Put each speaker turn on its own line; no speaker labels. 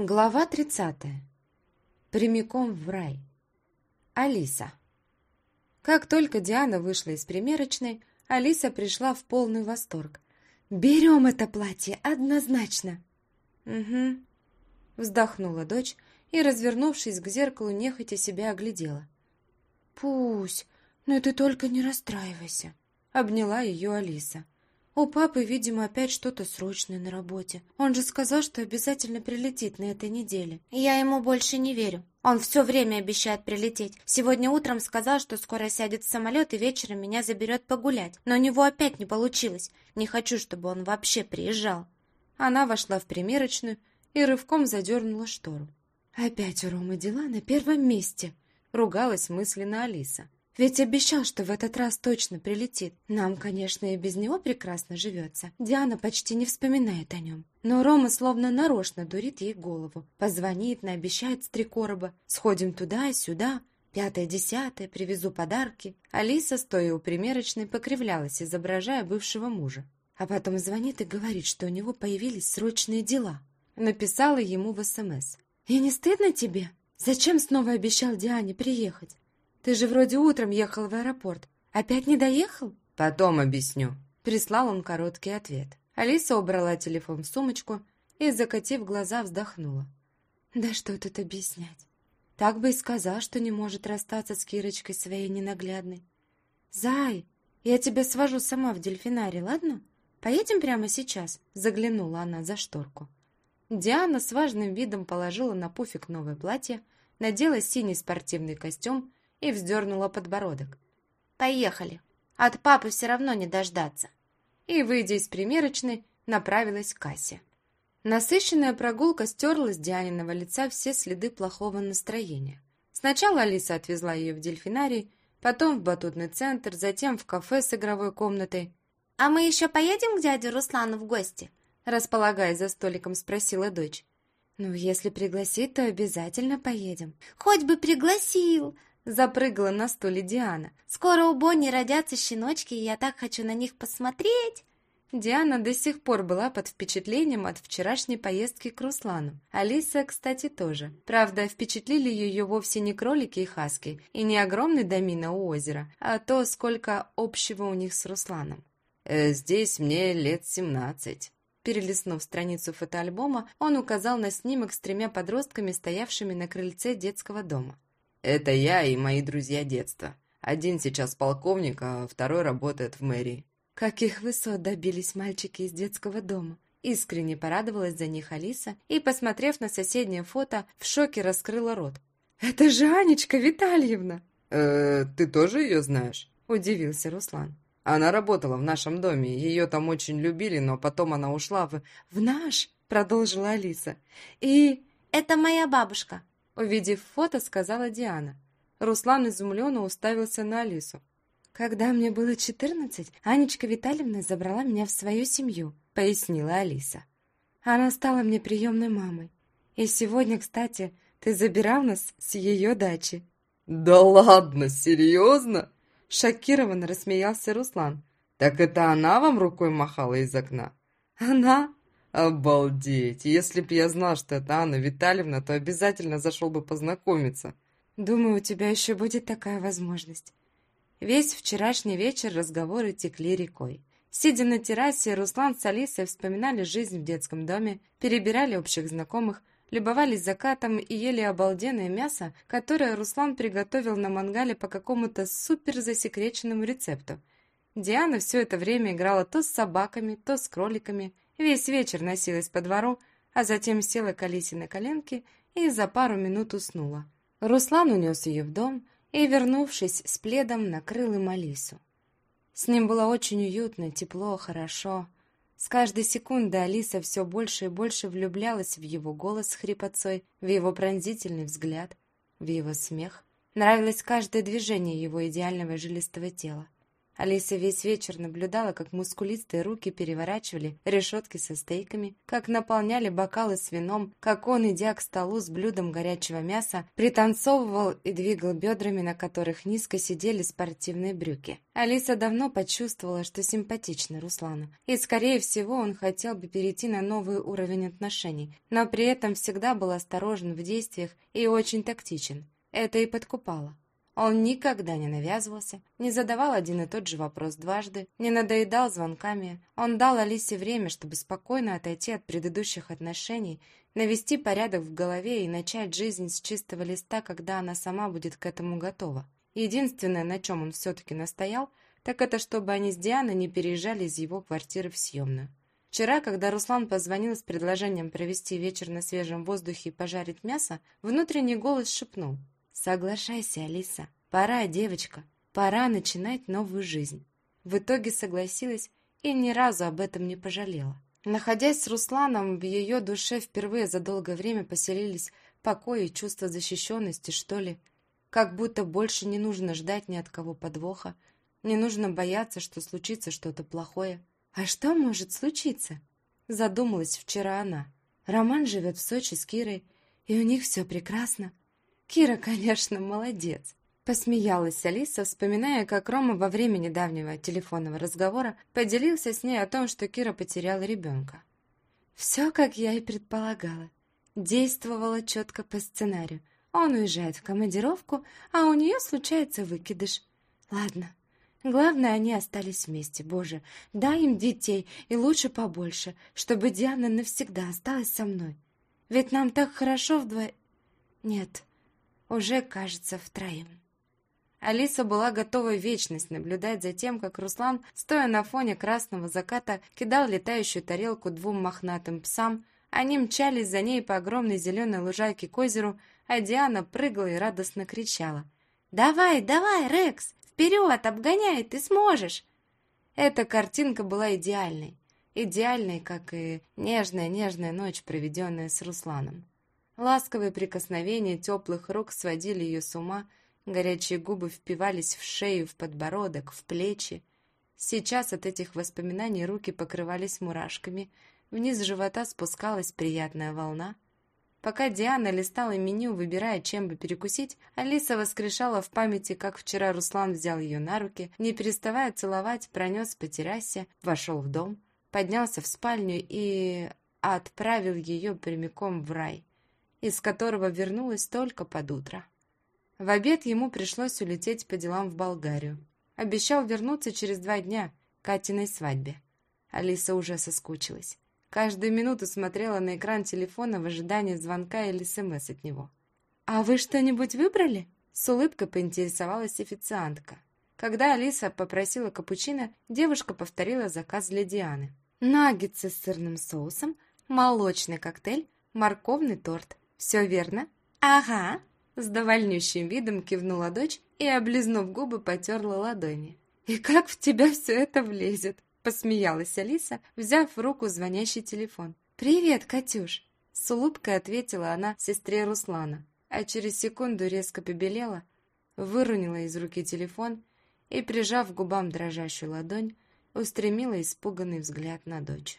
Глава 30. Прямиком в рай. Алиса. Как только Диана вышла из примерочной, Алиса пришла в полный восторг. «Берем это платье, однозначно!» «Угу», — вздохнула дочь и, развернувшись к зеркалу, нехотя себя оглядела. «Пусть, но ты только не расстраивайся», — обняла ее Алиса. У папы, видимо, опять что-то срочное на работе. Он же сказал, что обязательно прилетит на этой неделе.
Я ему больше не верю. Он все время обещает прилететь. Сегодня утром сказал, что скоро сядет в самолет и вечером меня заберет погулять. Но у него опять не получилось. Не хочу, чтобы он вообще приезжал.
Она вошла в примерочную и рывком задернула штору. «Опять у Ромы дела на первом месте», — ругалась мысленно Алиса. Ведь обещал, что в этот раз точно прилетит. Нам, конечно, и без него прекрасно живется. Диана почти не вспоминает о нем. Но Рома словно нарочно дурит ей голову. Позвонит, наобещает с три короба. Сходим туда и сюда. Пятое-десятое, привезу подарки. Алиса, стоя у примерочной, покривлялась, изображая бывшего мужа. А потом звонит и говорит, что у него появились срочные дела. Написала ему в СМС. «И не стыдно тебе? Зачем снова обещал Диане приехать? Ты же вроде утром ехал в аэропорт. Опять не доехал?»
«Потом объясню», —
прислал он короткий ответ. Алиса убрала телефон в сумочку и, закатив глаза, вздохнула. «Да что тут объяснять? Так бы и сказал, что не может расстаться с Кирочкой своей ненаглядной. Зай, я тебя свожу сама в дельфинарий, ладно? Поедем прямо сейчас?» — заглянула она за шторку. Диана с важным видом положила на пуфик новое платье, надела синий спортивный костюм и вздернула подбородок.
«Поехали. От папы все равно не дождаться».
И, выйдя из примерочной, направилась к кассе. Насыщенная прогулка стерла с Дианиного лица все следы плохого настроения. Сначала Алиса отвезла ее в дельфинарий, потом в батутный центр, затем в кафе с игровой комнатой.
«А мы еще поедем к дяде Руслану в гости?»
Располагаясь за столиком, спросила дочь. «Ну, если пригласит, то обязательно поедем».
«Хоть бы пригласил!»
Запрыгала на стуле Диана.
«Скоро у Бонни родятся щеночки, и я так хочу на них посмотреть!»
Диана до сих пор была под впечатлением от вчерашней поездки к Руслану. Алиса, кстати, тоже. Правда, впечатлили ее вовсе не кролики и хаски, и не огромный домина у озера, а то, сколько общего у них с Русланом.
«Э, «Здесь мне лет семнадцать».
Перелистнув страницу фотоальбома, он указал на снимок с тремя подростками, стоявшими на крыльце детского дома.
Это я и мои друзья детства. Один сейчас полковник, а второй работает в мэрии.
Каких высот добились мальчики из детского дома. Искренне порадовалась за них Алиса и, посмотрев на соседнее фото, в шоке раскрыла рот. «Это же Анечка Витальевна!»
«Э, ты тоже ее знаешь?»
– удивился Руслан.
Она работала в нашем доме, ее там очень любили, но потом она ушла в...
«В наш?» – продолжила Алиса. «И...»
«Это моя бабушка»,
Увидев фото, сказала Диана. Руслан изумленно уставился на Алису. «Когда мне было четырнадцать, Анечка Витальевна забрала меня в свою семью», — пояснила Алиса. «Она стала мне приемной мамой. И сегодня, кстати, ты забирал нас с ее дачи».
«Да ладно, серьезно?»
Шокированно рассмеялся Руслан.
«Так это она вам рукой махала из окна?»
«Она?»
«Обалдеть! Если б я знал, что это Анна Витальевна, то обязательно зашел бы познакомиться».
«Думаю, у тебя еще будет такая возможность». Весь вчерашний вечер разговоры текли рекой. Сидя на террасе, Руслан с Алисой вспоминали жизнь в детском доме, перебирали общих знакомых, любовались закатом и ели обалденное мясо, которое Руслан приготовил на мангале по какому-то супер засекреченному рецепту. Диана все это время играла то с собаками, то с кроликами Весь вечер носилась по двору, а затем села к Алисе на коленки и за пару минут уснула. Руслан унес ее в дом и, вернувшись с пледом, накрыл им Алису. С ним было очень уютно, тепло, хорошо. С каждой секунды Алиса все больше и больше влюблялась в его голос с хрипотцой, в его пронзительный взгляд, в его смех. Нравилось каждое движение его идеального жилистого тела. Алиса весь вечер наблюдала, как мускулистые руки переворачивали решетки со стейками, как наполняли бокалы с вином, как он, идя к столу с блюдом горячего мяса, пританцовывал и двигал бедрами, на которых низко сидели спортивные брюки. Алиса давно почувствовала, что симпатична Руслану, и, скорее всего, он хотел бы перейти на новый уровень отношений, но при этом всегда был осторожен в действиях и очень тактичен. Это и подкупало. Он никогда не навязывался, не задавал один и тот же вопрос дважды, не надоедал звонками. Он дал Алисе время, чтобы спокойно отойти от предыдущих отношений, навести порядок в голове и начать жизнь с чистого листа, когда она сама будет к этому готова. Единственное, на чем он все-таки настоял, так это чтобы они с Дианой не переезжали из его квартиры в съемную. Вчера, когда Руслан позвонил с предложением провести вечер на свежем воздухе и пожарить мясо, внутренний голос шепнул – «Соглашайся, Алиса. Пора, девочка. Пора начинать новую жизнь». В итоге согласилась и ни разу об этом не пожалела. Находясь с Русланом, в ее душе впервые за долгое время поселились покой и чувство защищенности, что ли. Как будто больше не нужно ждать ни от кого подвоха, не нужно бояться, что случится что-то плохое. А что может случиться? Задумалась вчера она. Роман живет в Сочи с Кирой, и у них все прекрасно. Кира, конечно, молодец. Посмеялась Алиса, вспоминая, как Рома во время недавнего телефонного разговора поделился с ней о том, что Кира потеряла ребенка. Все, как я и предполагала. Действовала четко по сценарию. Он уезжает в командировку, а у нее случается выкидыш. Ладно, главное, они остались вместе. Боже, дай им детей, и лучше побольше, чтобы Диана навсегда осталась со мной. Ведь нам так хорошо вдвоем... Нет, уже, кажется, втроем. Алиса была готова вечность наблюдать за тем, как Руслан, стоя на фоне красного заката, кидал летающую тарелку двум мохнатым псам, они мчались за ней по огромной зеленой лужайке к озеру, а Диана прыгала и радостно кричала. «Давай, давай, Рекс! Вперед, обгоняй, ты сможешь!» Эта картинка была идеальной. Идеальной, как и нежная-нежная ночь, проведенная с Русланом. Ласковые прикосновения теплых рук сводили ее с ума, горячие губы впивались в шею, в подбородок, в плечи. Сейчас от этих воспоминаний руки покрывались мурашками, вниз живота спускалась приятная волна. Пока Диана листала меню, выбирая, чем бы перекусить, Алиса воскрешала в памяти, как вчера Руслан взял ее на руки, не переставая целовать, пронес по террасе, вошел в дом, поднялся в спальню и отправил ее прямиком в рай из которого вернулась только под утро. В обед ему пришлось улететь по делам в Болгарию. Обещал вернуться через два дня, к Катиной свадьбе. Алиса уже соскучилась. Каждую минуту смотрела на экран телефона в ожидании звонка или СМС от него. «А вы что-нибудь выбрали?» С улыбкой поинтересовалась официантка. Когда Алиса попросила капучино, девушка повторила заказ для Дианы. Наггетсы с сырным соусом, молочный коктейль, морковный торт. «Все верно?» «Ага», — с довольнющим видом кивнула дочь и, облизнув губы, потерла ладони. «И как в тебя все это влезет?» — посмеялась Алиса, взяв в руку звонящий телефон. «Привет, Катюш!» — с улыбкой ответила она сестре Руслана, а через секунду резко побелела, выронила из руки телефон и, прижав к губам дрожащую ладонь, устремила испуганный взгляд на дочь.